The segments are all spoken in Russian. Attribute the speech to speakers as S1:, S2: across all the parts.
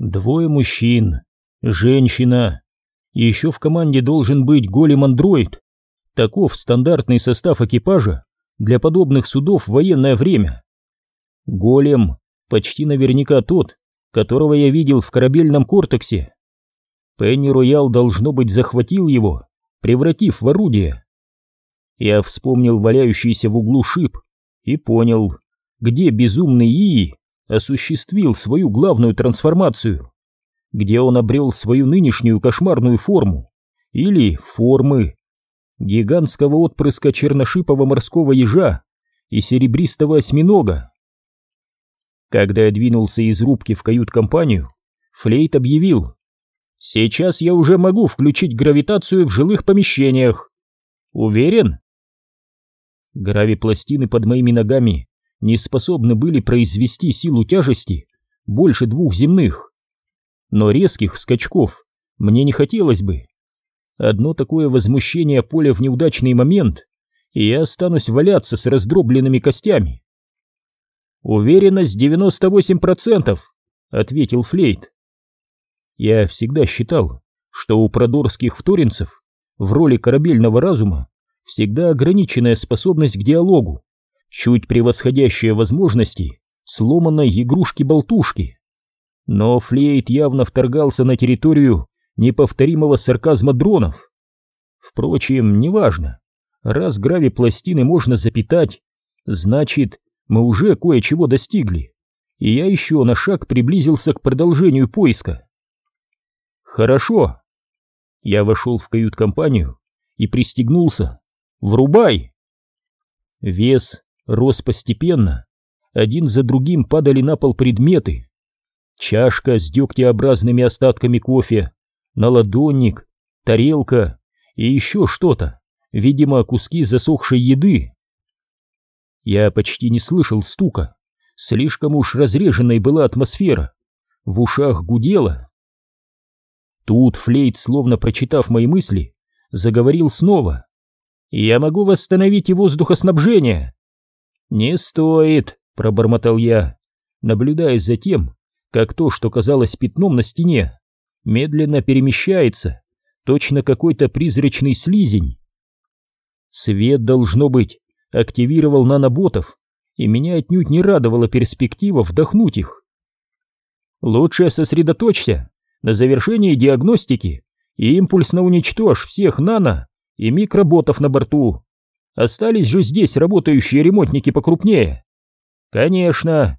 S1: Двое мужчин, женщина. Еще в команде должен быть голем-андроид. Таков стандартный состав экипажа для подобных судов в военное время. Голем почти наверняка тот, которого я видел в корабельном кортексе. Пенни Роял, должно быть, захватил его, превратив в орудие. Я вспомнил валяющийся в углу шип и понял, где безумный Ии осуществил свою главную трансформацию, где он обрел свою нынешнюю кошмарную форму или формы гигантского отпрыска черношипого морского ежа и серебристого осьминога. Когда я двинулся из рубки в кают-компанию, Флейт объявил, «Сейчас я уже могу включить гравитацию в жилых помещениях. Уверен?» Гравипластины под моими ногами не способны были произвести силу тяжести больше двух земных. Но резких скачков мне не хотелось бы. Одно такое возмущение поля в неудачный момент, и я останусь валяться с раздробленными костями. «Уверенность 98%, — ответил Флейт. Я всегда считал, что у продорских вторинцев в роли корабельного разума всегда ограниченная способность к диалогу, чуть превосходящая возможности сломанной игрушки-болтушки. Но Флейт явно вторгался на территорию неповторимого сарказма дронов. Впрочем, неважно. Раз грави-пластины можно запитать, значит, мы уже кое-чего достигли, и я еще на шаг приблизился к продолжению поиска. Хорошо. Я вошел в кают-компанию и пристегнулся. Врубай! Вес рос постепенно. Один за другим падали на пол предметы. Чашка с дегтеобразными остатками кофе, наладонник, тарелка и еще что-то, видимо, куски засохшей еды. Я почти не слышал стука, слишком уж разреженной была атмосфера, в ушах гудело. Тут Флейт, словно прочитав мои мысли, заговорил снова. «Я могу восстановить и воздухоснабжение!» «Не стоит!» — пробормотал я, наблюдая за тем, как то, что казалось пятном на стене, медленно перемещается, точно какой-то призрачный слизень. Свет, должно быть, активировал наноботов, и меня отнюдь не радовала перспектива вдохнуть их. Лучше сосредоточься на завершении диагностики и импульсно уничтожь всех нано и микроботов на борту. Остались же здесь работающие ремонтники покрупнее. Конечно.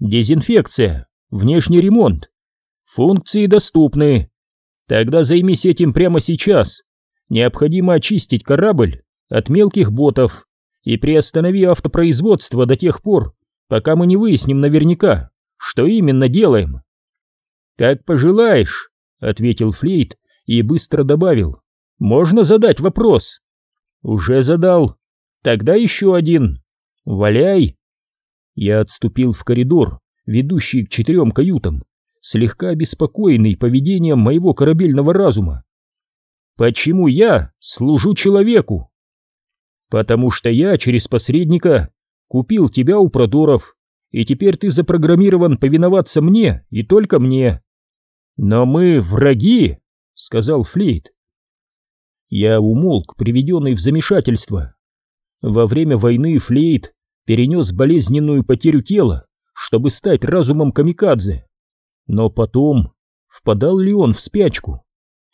S1: Дезинфекция, внешний ремонт. Функции доступны. Тогда займись этим прямо сейчас. Необходимо очистить корабль от мелких ботов и приостанови автопроизводство до тех пор, пока мы не выясним наверняка, что именно делаем. Как пожелаешь, ответил Флейт и быстро добавил. Можно задать вопрос? Уже задал. Тогда еще один. Валяй. Я отступил в коридор, ведущий к четырем каютам, слегка обеспокоенный поведением моего корабельного разума. Почему я служу человеку? Потому что я через посредника купил тебя у продоров, и теперь ты запрограммирован повиноваться мне и только мне. Но мы враги, сказал Флейт. Я умолк, приведенный в замешательство. Во время войны Флейт перенес болезненную потерю тела, чтобы стать разумом камикадзе. Но потом, впадал ли он в спячку?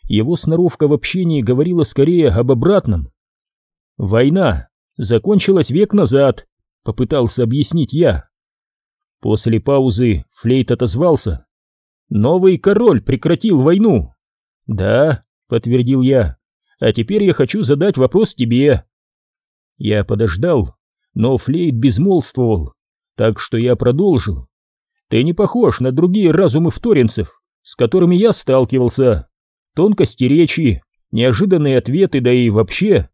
S1: Его сноровка в общении говорила скорее об обратном. «Война закончилась век назад», — попытался объяснить я. После паузы Флейт отозвался. «Новый король прекратил войну». «Да», — подтвердил я, а теперь я хочу задать вопрос тебе. Я подождал, но Флейт безмолвствовал, так что я продолжил. Ты не похож на другие разумы вторинцев, с которыми я сталкивался. Тонкости речи, неожиданные ответы, да и вообще.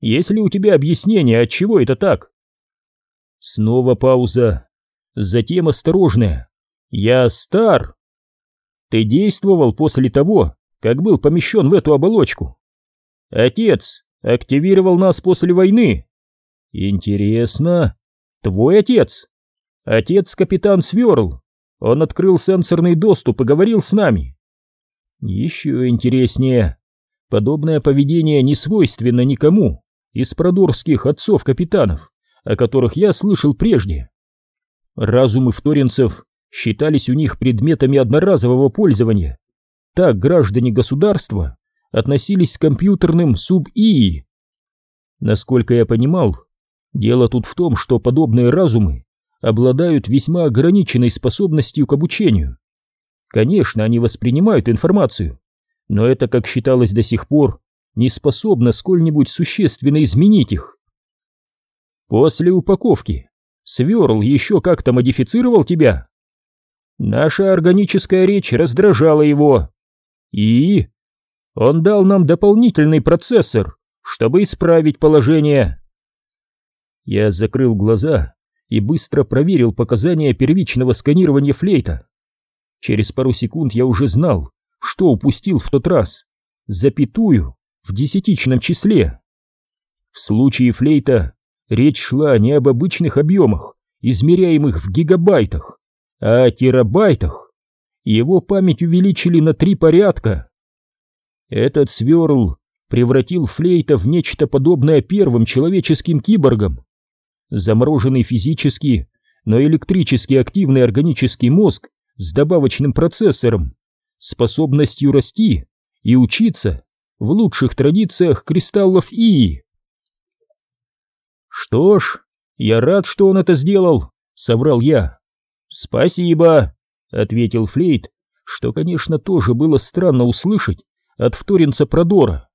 S1: Есть ли у тебя объяснение, от чего это так? Снова пауза. Затем осторожная. Я стар. Ты действовал после того, как был помещен в эту оболочку. Отец активировал нас после войны. Интересно. Твой отец? Отец капитан Сверл. Он открыл сенсорный доступ и говорил с нами. Еще интереснее. Подобное поведение не свойственно никому из продорских отцов-капитанов, о которых я слышал прежде. Разумы вторинцев считались у них предметами одноразового пользования. Так граждане государства относились к компьютерным суб-ИИ. Насколько я понимал, дело тут в том, что подобные разумы обладают весьма ограниченной способностью к обучению. Конечно, они воспринимают информацию, но это, как считалось до сих пор, не способно сколь-нибудь существенно изменить их. После упаковки Сверл еще как-то модифицировал тебя? Наша органическая речь раздражала его. И он дал нам дополнительный процессор, чтобы исправить положение. Я закрыл глаза и быстро проверил показания первичного сканирования флейта. Через пару секунд я уже знал, что упустил в тот раз. Запятую в десятичном числе. В случае флейта речь шла не об обычных объемах, измеряемых в гигабайтах, а о терабайтах. Его память увеличили на три порядка. Этот сверл превратил флейта в нечто подобное первым человеческим киборгам. Замороженный физически, но электрически активный органический мозг с добавочным процессором, способностью расти и учиться в лучших традициях кристаллов Ии. «Что ж, я рад, что он это сделал», — соврал я. «Спасибо», — ответил Флейт, что, конечно, тоже было странно услышать от вторинца Продора.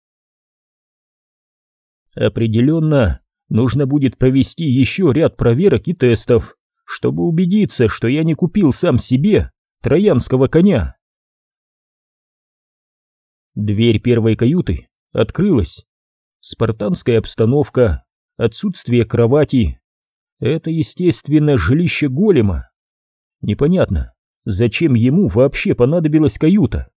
S1: Определенно, нужно будет провести еще ряд проверок и тестов, чтобы убедиться, что я не купил сам себе троянского коня. Дверь первой каюты открылась. Спартанская обстановка, отсутствие кровати. Это, естественно, жилище голема. Непонятно, зачем ему вообще понадобилась каюта.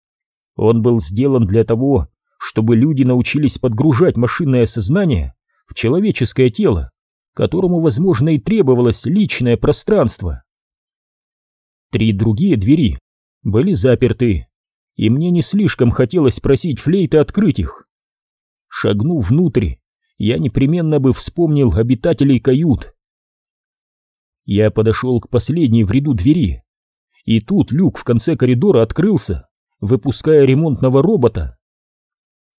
S1: Он был сделан для того, чтобы люди научились подгружать машинное сознание в человеческое тело, которому, возможно, и требовалось личное пространство. Три другие двери были заперты, и мне не слишком хотелось просить флейта открыть их. Шагнув внутрь, я непременно бы вспомнил обитателей кают. Я подошел к последней в ряду двери, и тут люк в конце коридора открылся, выпуская ремонтного робота.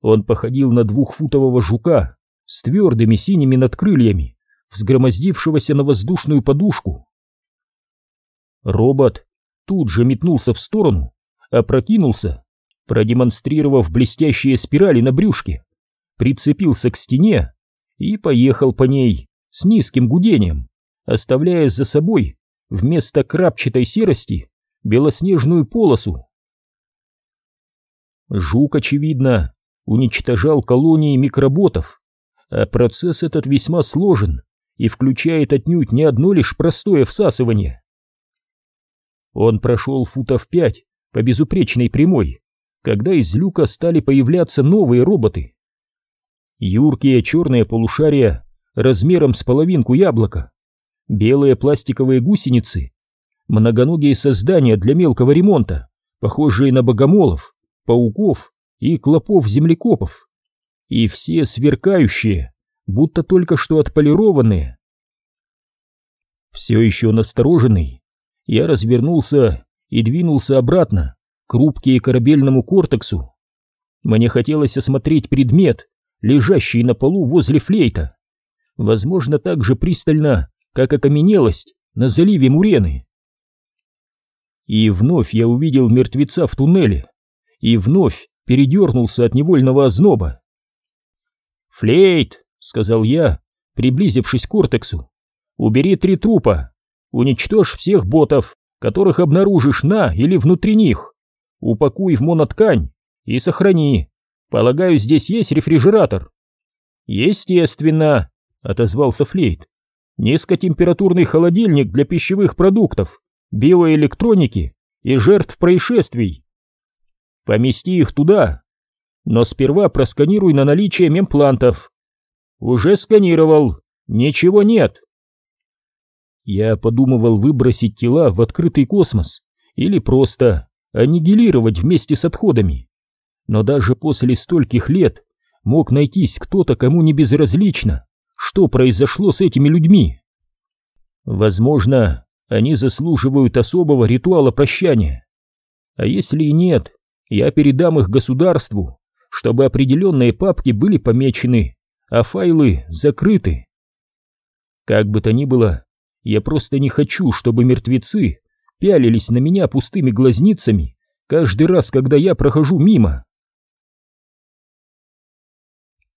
S1: Он походил на двухфутового жука с твердыми синими надкрыльями, взгромоздившегося на воздушную подушку. Робот тут же метнулся в сторону, опрокинулся, продемонстрировав блестящие спирали на брюшке, прицепился к стене и поехал по ней с низким гудением, оставляя за собой вместо крапчатой серости белоснежную полосу. Жук, очевидно, уничтожал колонии микроботов, а процесс этот весьма сложен и включает отнюдь не одно лишь простое всасывание. Он прошел футов пять по безупречной прямой, когда из люка стали появляться новые роботы. Юркие черные полушария размером с половинку яблока, белые пластиковые гусеницы, многоногие создания для мелкого ремонта, похожие на богомолов, пауков и клопов-землекопов. И все сверкающие, будто только что отполированные. Все еще настороженный, я развернулся и двинулся обратно к рубке и корабельному кортексу. Мне хотелось осмотреть предмет, лежащий на полу возле флейта. Возможно, так же пристально, как окаменелость на заливе Мурены. И вновь я увидел мертвеца в туннеле, и вновь передернулся от невольного озноба. «Флейт!» — сказал я, приблизившись к кортексу. «Убери три трупа, уничтожь всех ботов, которых обнаружишь на или внутри них. Упакуй в моноткань и сохрани. Полагаю, здесь есть рефрижератор. Естественно, отозвался Флейт. Низкотемпературный холодильник для пищевых продуктов, биоэлектроники и жертв происшествий. Помести их туда, но сперва просканируй на наличие мемплантов. Уже сканировал, ничего нет. Я подумывал выбросить тела в открытый космос или просто аннигилировать вместе с отходами. Но даже после стольких лет мог найтись кто-то, кому не безразлично, что произошло с этими людьми. Возможно, они заслуживают особого ритуала прощания. А если и нет, я передам их государству, чтобы определенные папки были помечены, а файлы закрыты. Как бы то ни было, я просто не хочу, чтобы мертвецы пялились на меня пустыми глазницами каждый раз, когда я прохожу мимо.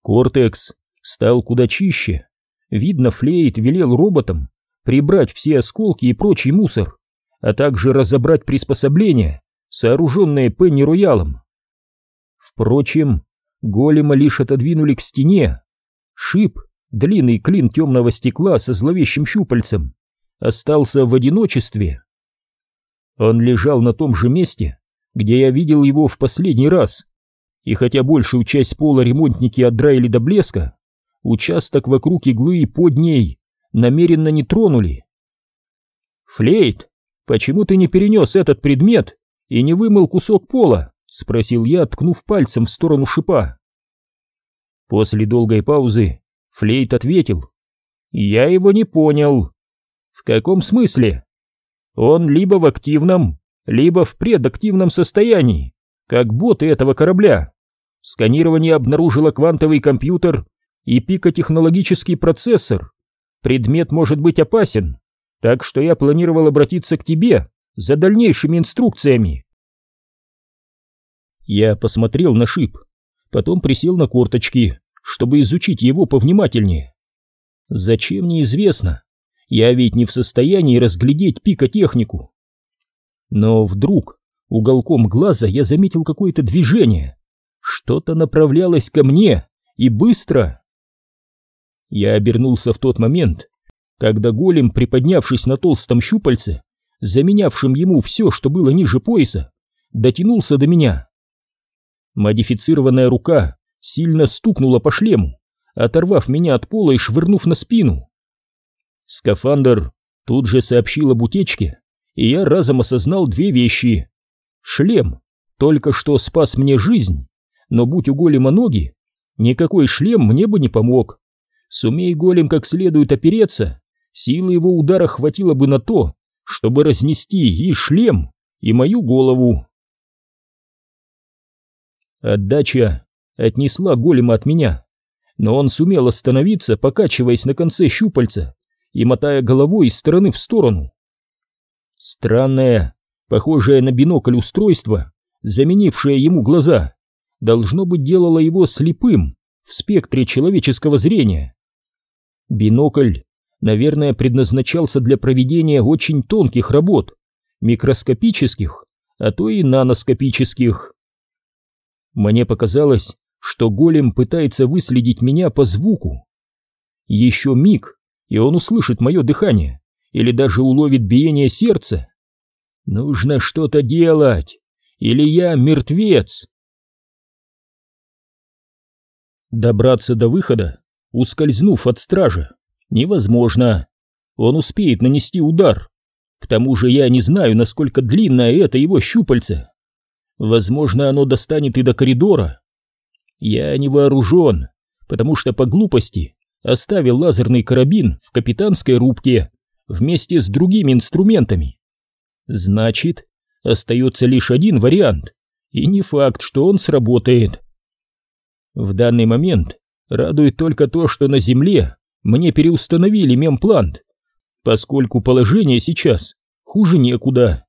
S1: Кортекс стал куда чище. Видно, Флейт велел роботам прибрать все осколки и прочий мусор, а также разобрать приспособления, сооруженные Пенни Роялом. Впрочем, голема лишь отодвинули к стене. Шип, длинный клин темного стекла со зловещим щупальцем, остался в одиночестве. Он лежал на том же месте, где я видел его в последний раз, и хотя большую часть пола ремонтники отдраили до блеска, участок вокруг иглы и под ней намеренно не тронули. «Флейт, почему ты не перенес этот предмет и не вымыл кусок пола?» — спросил я, ткнув пальцем в сторону шипа. После долгой паузы Флейт ответил. «Я его не понял». «В каком смысле?» «Он либо в активном, либо в предактивном состоянии, как боты этого корабля. Сканирование обнаружило квантовый компьютер и пикотехнологический процессор. Предмет может быть опасен, так что я планировал обратиться к тебе за дальнейшими инструкциями. Я посмотрел на шип, потом присел на корточки, чтобы изучить его повнимательнее. Зачем неизвестно, я ведь не в состоянии разглядеть пикотехнику. Но вдруг уголком глаза я заметил какое-то движение. Что-то направлялось ко мне, и быстро. Я обернулся в тот момент, когда голем, приподнявшись на толстом щупальце, заменявшем ему все, что было ниже пояса, дотянулся до меня. Модифицированная рука сильно стукнула по шлему, оторвав меня от пола и швырнув на спину. Скафандр тут же сообщил об утечке, и я разом осознал две вещи. Шлем только что спас мне жизнь, но будь у голема ноги, никакой шлем мне бы не помог. Сумей голем как следует опереться, силы его удара хватило бы на то, чтобы разнести и шлем, и мою голову. Отдача отнесла голема от меня, но он сумел остановиться, покачиваясь на конце щупальца и мотая головой из стороны в сторону. Странное, похожее на бинокль устройство, заменившее ему глаза, должно быть делало его слепым в спектре человеческого зрения. Бинокль, наверное, предназначался для проведения очень тонких работ, микроскопических, а то и наноскопических. Мне показалось, что голем пытается выследить меня по звуку. Еще миг, и он услышит мое дыхание, или даже уловит биение сердца. Нужно что-то делать, или я мертвец. Добраться до выхода ускользнув от стража, невозможно. Он успеет нанести удар. К тому же я не знаю, насколько длинное это его щупальце. Возможно, оно достанет и до коридора. Я не вооружен, потому что по глупости оставил лазерный карабин в капитанской рубке вместе с другими инструментами. Значит, остается лишь один вариант, и не факт, что он сработает. В данный момент Радует только то, что на Земле мне переустановили мемплант, поскольку положение сейчас хуже некуда.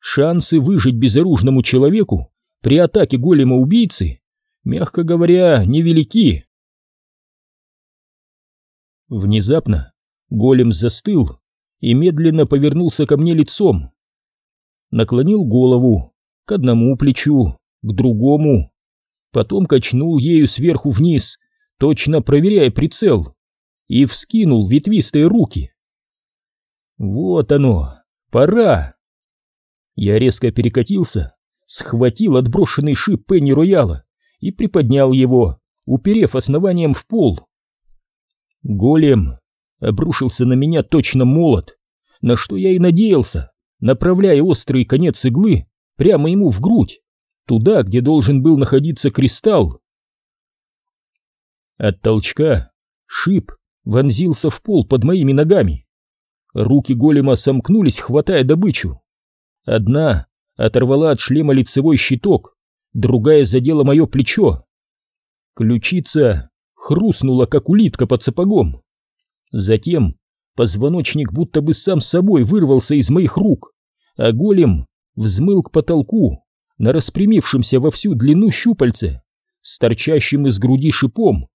S1: Шансы выжить безоружному человеку при атаке голема-убийцы, мягко говоря, невелики. Внезапно голем застыл и медленно повернулся ко мне лицом. Наклонил голову к одному плечу, к другому, потом качнул ею сверху вниз точно проверяя прицел, и вскинул ветвистые руки. Вот оно, пора. Я резко перекатился, схватил отброшенный шип Пенни Рояла и приподнял его, уперев основанием в пол. Голем обрушился на меня точно молот, на что я и надеялся, направляя острый конец иглы прямо ему в грудь, туда, где должен был находиться кристалл. От толчка шип вонзился в пол под моими ногами. Руки голема сомкнулись, хватая добычу. Одна оторвала от шлема лицевой щиток, другая задела мое плечо. Ключица хрустнула, как улитка под сапогом. Затем позвоночник будто бы сам собой вырвался из моих рук, а голем взмыл к потолку на распрямившемся во всю длину щупальце с торчащим из груди шипом.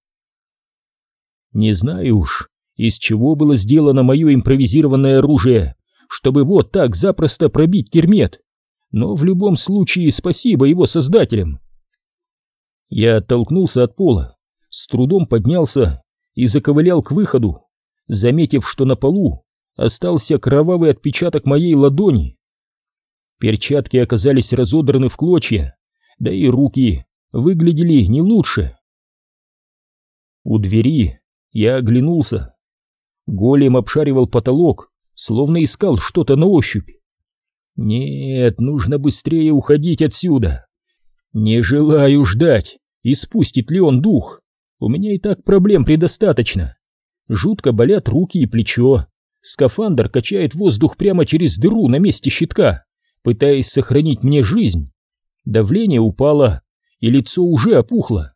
S1: Не знаю уж, из чего было сделано мое импровизированное оружие, чтобы вот так запросто пробить кермет, но в любом случае спасибо его создателям. Я оттолкнулся от пола, с трудом поднялся и заковылял к выходу, заметив, что на полу остался кровавый отпечаток моей ладони. Перчатки оказались разодраны в клочья, да и руки выглядели не лучше. У двери я оглянулся. Голем обшаривал потолок, словно искал что-то на ощупь. Нет, нужно быстрее уходить отсюда. Не желаю ждать, испустит ли он дух. У меня и так проблем предостаточно. Жутко болят руки и плечо. Скафандр качает воздух прямо через дыру на месте щитка, пытаясь сохранить мне жизнь. Давление упало, и лицо уже опухло.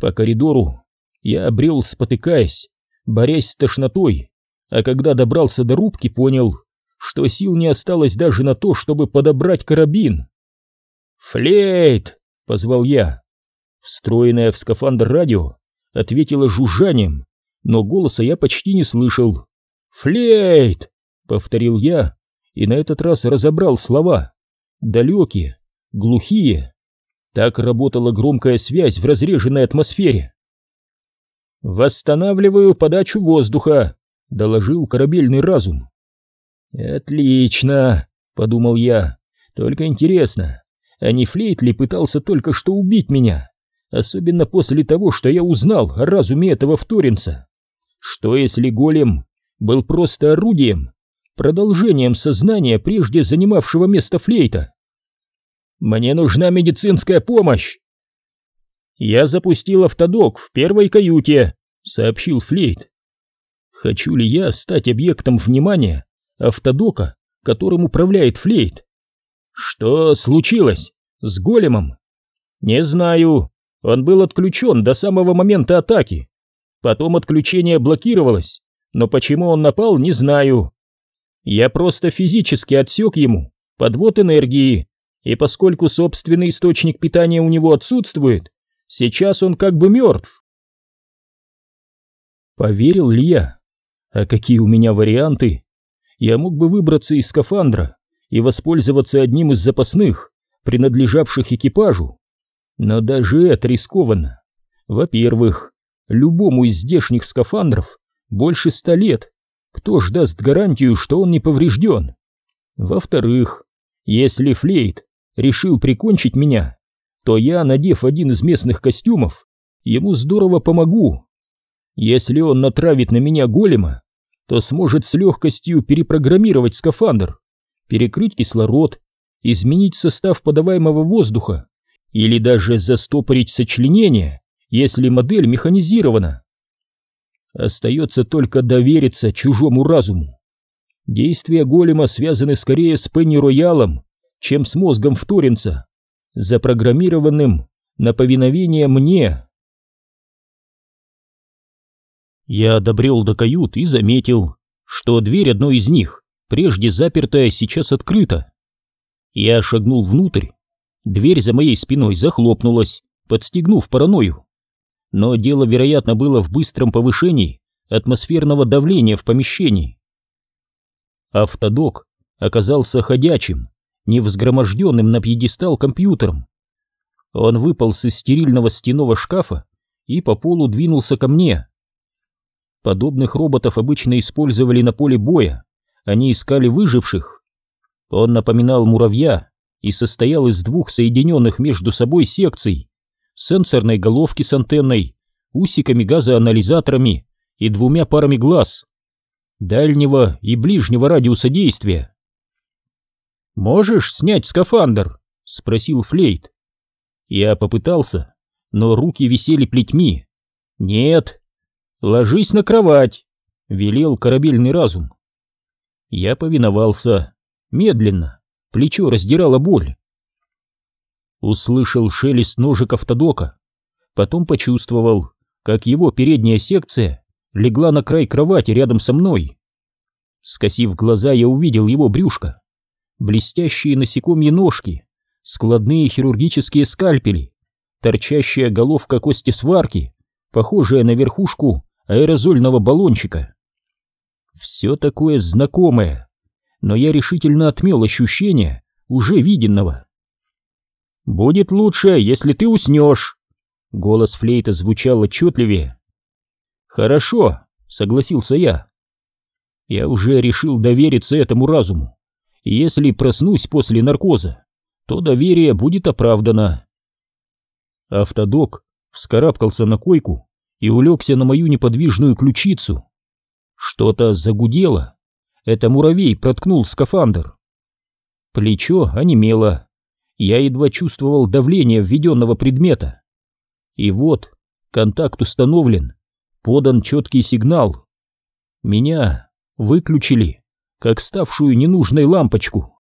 S1: По коридору я обрел, спотыкаясь, борясь с тошнотой, а когда добрался до рубки, понял, что сил не осталось даже на то, чтобы подобрать карабин. «Флейт!» — позвал я. Встроенное в скафандр радио ответило жужжанием, но голоса я почти не слышал. «Флейт!» — повторил я, и на этот раз разобрал слова. Далекие, глухие. Так работала громкая связь в разреженной атмосфере. «Восстанавливаю подачу воздуха», — доложил корабельный разум. «Отлично», — подумал я. «Только интересно, а не Флейт ли пытался только что убить меня? Особенно после того, что я узнал о разуме этого вторинца. Что если голем был просто орудием, продолжением сознания, прежде занимавшего место Флейта? Мне нужна медицинская помощь!» «Я запустил автодок в первой каюте», — сообщил Флейт. «Хочу ли я стать объектом внимания автодока, которым управляет Флейт. Что случилось с големом? Не знаю. Он был отключен до самого момента атаки. Потом отключение блокировалось, но почему он напал, не знаю. Я просто физически отсек ему подвод энергии, и поскольку собственный источник питания у него отсутствует, сейчас он как бы мертв. Поверил ли я? А какие у меня варианты? я мог бы выбраться из скафандра и воспользоваться одним из запасных, принадлежавших экипажу. Но даже это рискованно. Во-первых, любому из здешних скафандров больше ста лет. Кто ж даст гарантию, что он не поврежден? Во-вторых, если Флейт решил прикончить меня, то я, надев один из местных костюмов, ему здорово помогу. Если он натравит на меня голема, то сможет с легкостью перепрограммировать скафандр, перекрыть кислород, изменить состав подаваемого воздуха или даже застопорить сочленение, если модель механизирована. Остается только довериться чужому разуму. Действия голема связаны скорее с Пенни-Роялом, чем с мозгом вторинца, запрограммированным на повиновение мне. Я добрел до кают и заметил, что дверь одной из них, прежде запертая, сейчас открыта. Я шагнул внутрь. Дверь за моей спиной захлопнулась, подстегнув паранойю. Но дело, вероятно, было в быстром повышении атмосферного давления в помещении. Автодок оказался ходячим, не взгроможденным на пьедестал компьютером. Он выполз из стерильного стенного шкафа и по полу двинулся ко мне. Подобных роботов обычно использовали на поле боя, они искали выживших. Он напоминал муравья и состоял из двух соединенных между собой секций, сенсорной головки с антенной, усиками-газоанализаторами и двумя парами глаз, дальнего и ближнего радиуса действия. «Можешь снять скафандр?» — спросил Флейт. Я попытался, но руки висели плетьми. «Нет». «Ложись на кровать», — велел корабельный разум. Я повиновался. Медленно. Плечо раздирала боль. Услышал шелест ножек автодока. Потом почувствовал, как его передняя секция легла на край кровати рядом со мной. Скосив глаза, я увидел его брюшко. Блестящие насекомьи ножки, складные хирургические скальпели, торчащая головка кости сварки, похожая на верхушку аэрозольного баллончика. Все такое знакомое, но я решительно отмел ощущение уже виденного. «Будет лучше, если ты уснешь», — голос флейта звучал отчетливее. «Хорошо», — согласился я. Я уже решил довериться этому разуму, если проснусь после наркоза, то доверие будет оправдано. Автодок вскарабкался на койку и улегся на мою неподвижную ключицу. Что-то загудело. Это муравей проткнул скафандр. Плечо онемело. Я едва чувствовал давление введенного предмета. И вот, контакт установлен, подан четкий сигнал. Меня выключили, как ставшую ненужной лампочку.